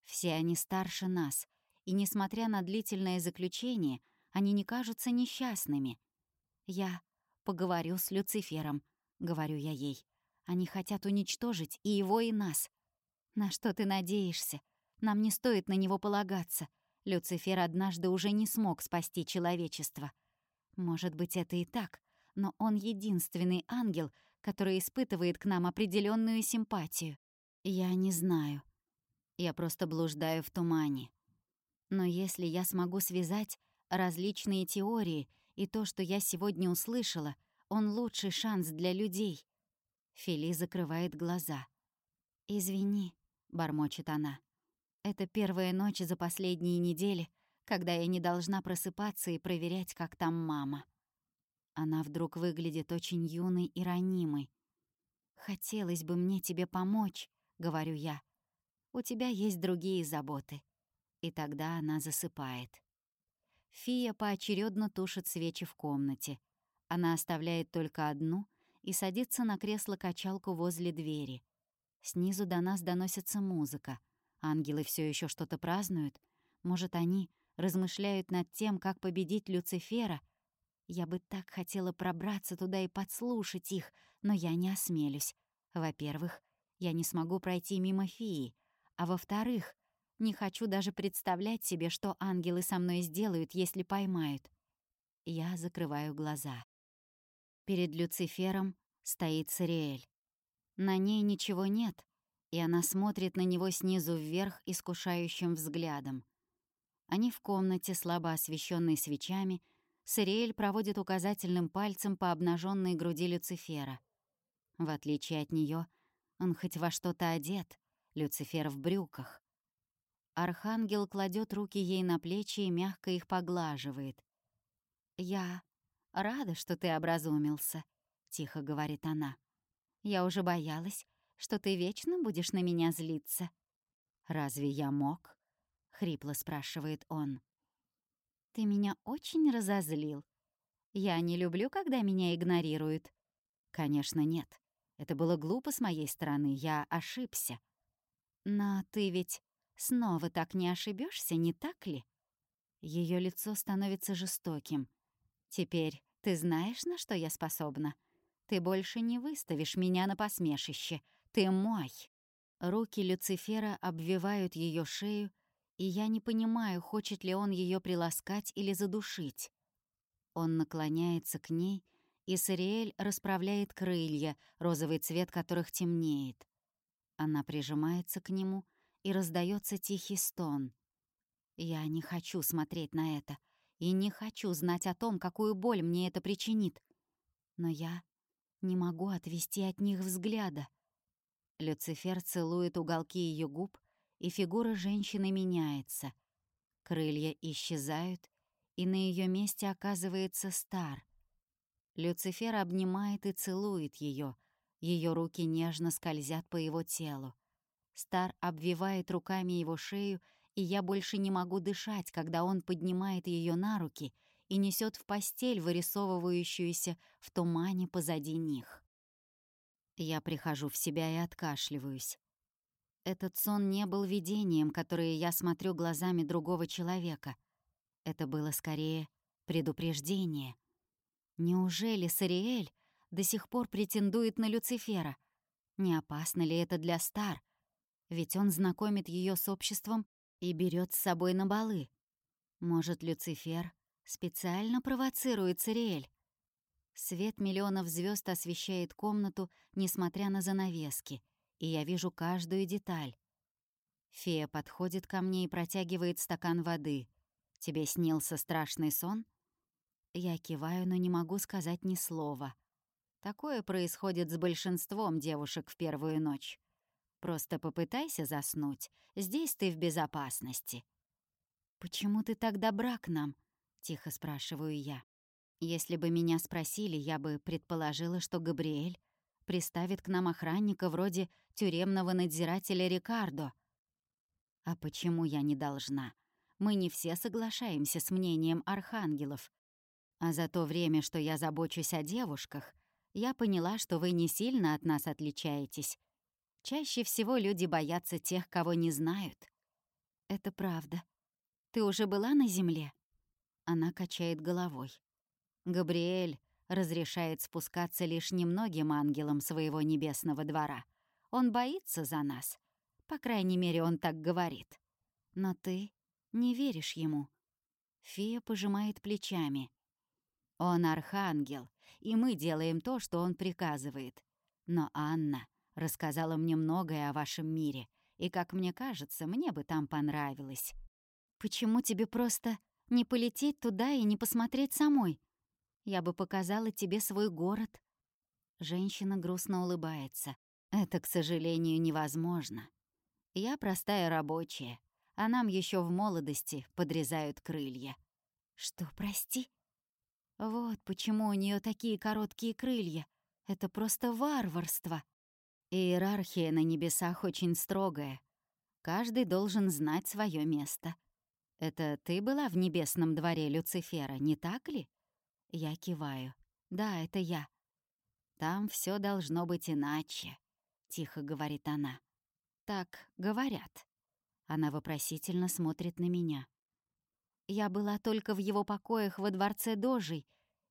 Speaker 1: Все они старше нас, и, несмотря на длительное заключение, они не кажутся несчастными. Я поговорю с Люцифером, — говорю я ей. «Они хотят уничтожить и его, и нас. На что ты надеешься? Нам не стоит на него полагаться. Люцифер однажды уже не смог спасти человечество. Может быть, это и так, но он единственный ангел, который испытывает к нам определенную симпатию. Я не знаю. Я просто блуждаю в тумане. Но если я смогу связать различные теории и то, что я сегодня услышала, он лучший шанс для людей. Фили закрывает глаза. «Извини», — бормочет она. «Это первая ночь за последние недели, когда я не должна просыпаться и проверять, как там мама». Она вдруг выглядит очень юной и ранимой. «Хотелось бы мне тебе помочь», — говорю я. «У тебя есть другие заботы». И тогда она засыпает. Фия поочередно тушит свечи в комнате. Она оставляет только одну и садится на кресло-качалку возле двери. Снизу до нас доносится музыка. Ангелы все еще что-то празднуют. Может, они размышляют над тем, как победить Люцифера. Я бы так хотела пробраться туда и подслушать их, но я не осмелюсь. Во-первых, я не смогу пройти мимо фии, а во-вторых, не хочу даже представлять себе, что ангелы со мной сделают, если поймают. Я закрываю глаза. Перед Люцифером стоит Сириэль. На ней ничего нет, и она смотрит на него снизу вверх искушающим взглядом. Они в комнате, слабо освещенной свечами, Сириэль проводит указательным пальцем по обнаженной груди Люцифера. В отличие от нее, он хоть во что-то одет, Люцифер в брюках. Архангел кладет руки ей на плечи и мягко их поглаживает. «Я рада, что ты образумился», — тихо говорит она. «Я уже боялась, что ты вечно будешь на меня злиться». «Разве я мог?» — хрипло спрашивает он. «Ты меня очень разозлил. Я не люблю, когда меня игнорируют». «Конечно, нет. Это было глупо с моей стороны, я ошибся». «Но ты ведь Снова так не ошибешься, не так ли? Ее лицо становится жестоким. Теперь ты знаешь, на что я способна? Ты больше не выставишь меня на посмешище. Ты мой. Руки Люцифера обвивают ее шею, и я не понимаю, хочет ли он ее приласкать или задушить. Он наклоняется к ней, и Сариэль расправляет крылья, розовый цвет которых темнеет. Она прижимается к нему — и раздается тихий стон. Я не хочу смотреть на это и не хочу знать о том, какую боль мне это причинит. Но я не могу отвести от них взгляда. Люцифер целует уголки ее губ, и фигура женщины меняется. Крылья исчезают, и на ее месте оказывается Стар. Люцифер обнимает и целует ее. Ее руки нежно скользят по его телу. Стар обвивает руками его шею, и я больше не могу дышать, когда он поднимает ее на руки и несет в постель, вырисовывающуюся в тумане позади них. Я прихожу в себя и откашливаюсь. Этот сон не был видением, которое я смотрю глазами другого человека. Это было скорее предупреждение. Неужели Сариэль до сих пор претендует на Люцифера? Не опасно ли это для Стар? ведь он знакомит ее с обществом и берет с собой на балы. Может, Люцифер специально провоцирует Цириэль? Свет миллионов звезд освещает комнату, несмотря на занавески, и я вижу каждую деталь. Фея подходит ко мне и протягивает стакан воды. «Тебе снился страшный сон?» Я киваю, но не могу сказать ни слова. Такое происходит с большинством девушек в первую ночь. Просто попытайся заснуть. Здесь ты в безопасности». «Почему ты так добра к нам?» — тихо спрашиваю я. Если бы меня спросили, я бы предположила, что Габриэль приставит к нам охранника вроде тюремного надзирателя Рикардо. А почему я не должна? Мы не все соглашаемся с мнением архангелов. А за то время, что я забочусь о девушках, я поняла, что вы не сильно от нас отличаетесь, Чаще всего люди боятся тех, кого не знают. Это правда. Ты уже была на земле? Она качает головой. Габриэль разрешает спускаться лишь немногим ангелам своего небесного двора. Он боится за нас. По крайней мере, он так говорит. Но ты не веришь ему. Фия пожимает плечами. Он архангел, и мы делаем то, что он приказывает. Но Анна рассказала мне многое о вашем мире, и, как мне кажется, мне бы там понравилось. Почему тебе просто не полететь туда и не посмотреть самой? Я бы показала тебе свой город». Женщина грустно улыбается. «Это, к сожалению, невозможно. Я простая рабочая, а нам еще в молодости подрезают крылья». «Что, прости?» «Вот почему у нее такие короткие крылья. Это просто варварство». Иерархия на небесах очень строгая. Каждый должен знать свое место. Это ты была в небесном дворе Люцифера, не так ли? Я киваю. «Да, это я». «Там все должно быть иначе», — тихо говорит она. «Так говорят». Она вопросительно смотрит на меня. «Я была только в его покоях во дворце Дожей,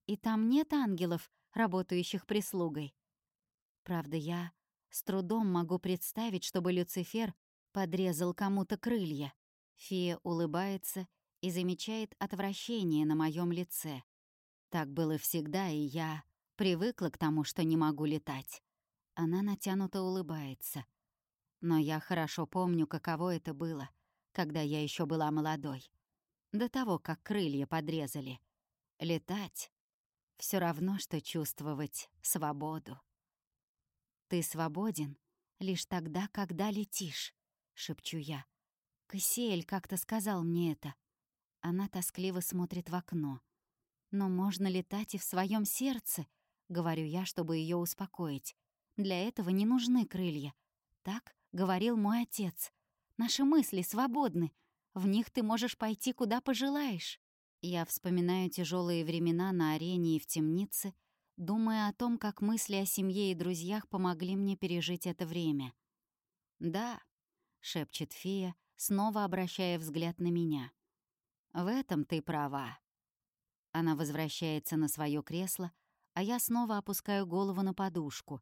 Speaker 1: и там нет ангелов, работающих прислугой. Правда, я с трудом могу представить, чтобы Люцифер подрезал кому-то крылья». Фия улыбается и замечает отвращение на моем лице. Так было всегда, и я привыкла к тому, что не могу летать. Она натянуто улыбается. Но я хорошо помню, каково это было, когда я еще была молодой. До того, как крылья подрезали. Летать — все равно, что чувствовать свободу. «Ты свободен лишь тогда, когда летишь», — шепчу я. Кассиэль как-то сказал мне это. Она тоскливо смотрит в окно. «Но можно летать и в своем сердце», — говорю я, чтобы ее успокоить. «Для этого не нужны крылья. Так говорил мой отец. Наши мысли свободны. В них ты можешь пойти, куда пожелаешь». Я вспоминаю тяжелые времена на арене и в темнице, думая о том, как мысли о семье и друзьях помогли мне пережить это время. «Да», — шепчет фея, снова обращая взгляд на меня. «В этом ты права. Она возвращается на свое кресло, а я снова опускаю голову на подушку.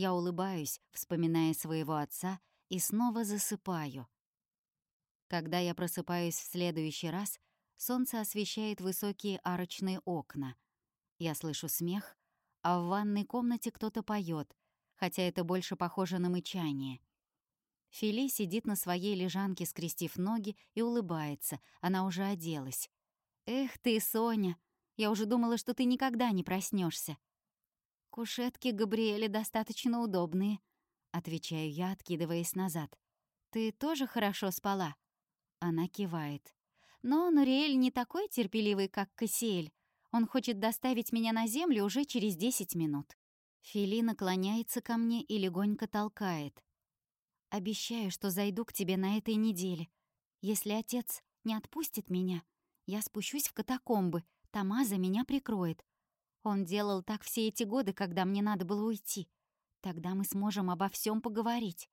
Speaker 1: Я улыбаюсь, вспоминая своего отца, и снова засыпаю. Когда я просыпаюсь в следующий раз, солнце освещает высокие арочные окна. Я слышу смех, а в ванной комнате кто-то поет, хотя это больше похоже на мычание. Фили сидит на своей лежанке, скрестив ноги, и улыбается. Она уже оделась. «Эх ты, Соня!» Я уже думала, что ты никогда не проснешься. «Кушетки Габриэля достаточно удобные», — отвечаю я, откидываясь назад. «Ты тоже хорошо спала?» Она кивает. «Но Нуриэль не такой терпеливый, как Кассиэль. Он хочет доставить меня на землю уже через десять минут». Фили наклоняется ко мне и легонько толкает. «Обещаю, что зайду к тебе на этой неделе. Если отец не отпустит меня, я спущусь в катакомбы Тамаза меня прикроет. Он делал так все эти годы, когда мне надо было уйти. Тогда мы сможем обо всем поговорить.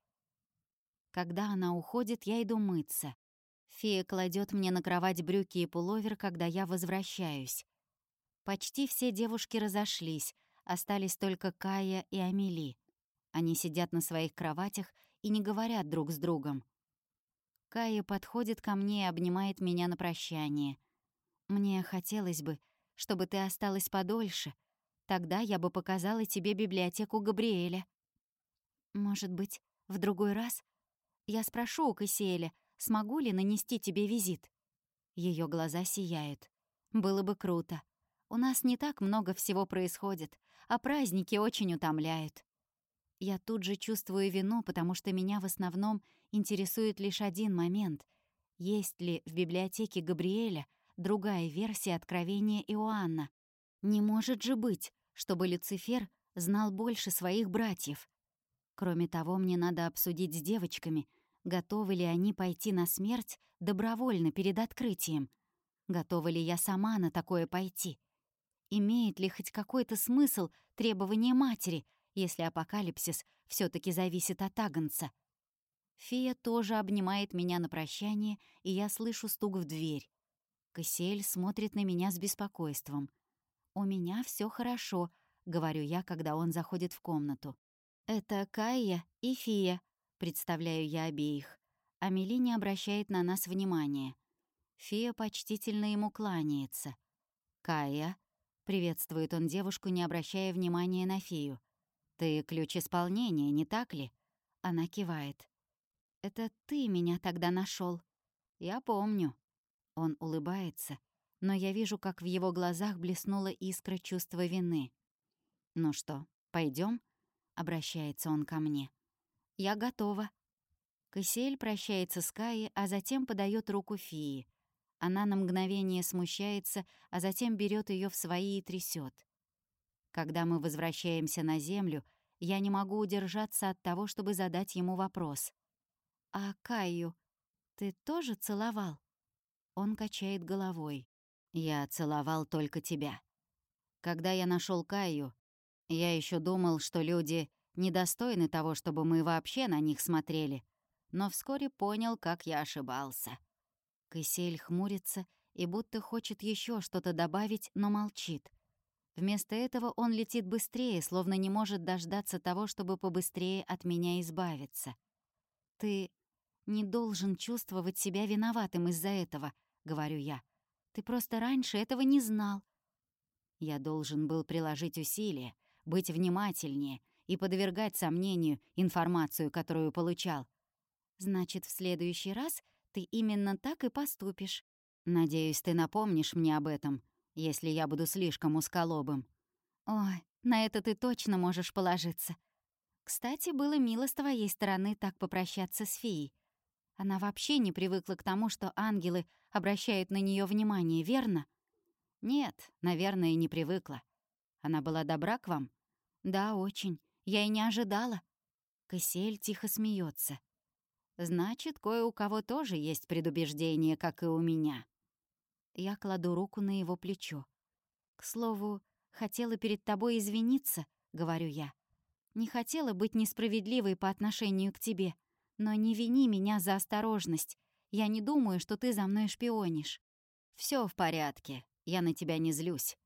Speaker 1: Когда она уходит, я иду мыться. Фея кладет мне на кровать брюки и пуловер, когда я возвращаюсь. Почти все девушки разошлись, остались только Кая и Амели. Они сидят на своих кроватях и не говорят друг с другом. Кая подходит ко мне и обнимает меня на прощание. Мне хотелось бы, чтобы ты осталась подольше. Тогда я бы показала тебе библиотеку Габриэля. Может быть, в другой раз? Я спрошу у Кассиэля, смогу ли нанести тебе визит. Ее глаза сияют. Было бы круто. У нас не так много всего происходит, а праздники очень утомляют. Я тут же чувствую вину, потому что меня в основном интересует лишь один момент. Есть ли в библиотеке Габриэля другая версия откровения Иоанна. Не может же быть, чтобы Люцифер знал больше своих братьев. Кроме того, мне надо обсудить с девочками, готовы ли они пойти на смерть добровольно перед открытием. Готова ли я сама на такое пойти? Имеет ли хоть какой-то смысл требование матери, если апокалипсис все таки зависит от Агнца? Фия тоже обнимает меня на прощание, и я слышу стук в дверь. Кассиэль смотрит на меня с беспокойством. «У меня все хорошо», — говорю я, когда он заходит в комнату. «Это Кая и Фия», — представляю я обеих. Амели не обращает на нас внимания. Фия почтительно ему кланяется. «Кая», — приветствует он девушку, не обращая внимания на Фию. «Ты ключ исполнения, не так ли?» Она кивает. «Это ты меня тогда нашел. «Я помню». Он улыбается, но я вижу, как в его глазах блеснула искра чувства вины. «Ну что, пойдем? обращается он ко мне. «Я готова». Кассиэль прощается с Каей, а затем подает руку Фии. Она на мгновение смущается, а затем берет ее в свои и трясет. Когда мы возвращаемся на землю, я не могу удержаться от того, чтобы задать ему вопрос. «А Каю ты тоже целовал?» Он качает головой. «Я целовал только тебя. Когда я нашел Каю, я еще думал, что люди недостойны того, чтобы мы вообще на них смотрели, но вскоре понял, как я ошибался». Кисель хмурится и будто хочет еще что-то добавить, но молчит. Вместо этого он летит быстрее, словно не может дождаться того, чтобы побыстрее от меня избавиться. «Ты не должен чувствовать себя виноватым из-за этого», — говорю я. «Ты просто раньше этого не знал». Я должен был приложить усилия, быть внимательнее и подвергать сомнению информацию, которую получал. Значит, в следующий раз ты именно так и поступишь. Надеюсь, ты напомнишь мне об этом, если я буду слишком усколобым. Ой, на это ты точно можешь положиться. Кстати, было мило с твоей стороны так попрощаться с феей. Она вообще не привыкла к тому, что ангелы обращают на нее внимание, верно? Нет, наверное, не привыкла. Она была добра к вам? Да, очень. Я и не ожидала. Кассиэль тихо смеется. Значит, кое у кого тоже есть предубеждение, как и у меня. Я кладу руку на его плечо. К слову, хотела перед тобой извиниться, говорю я. Не хотела быть несправедливой по отношению к тебе. Но не вини меня за осторожность. Я не думаю, что ты за мной шпионишь. Все в порядке, я на тебя не злюсь.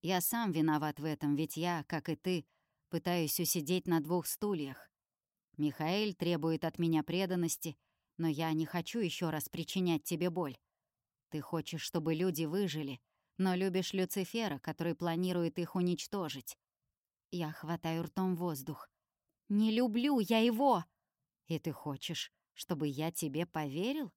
Speaker 1: Я сам виноват в этом, ведь я, как и ты, пытаюсь усидеть на двух стульях. Михаэль требует от меня преданности, но я не хочу еще раз причинять тебе боль. Ты хочешь, чтобы люди выжили, но любишь Люцифера, который планирует их уничтожить. Я хватаю ртом воздух. «Не люблю я его!» И ты хочешь, чтобы я тебе поверил?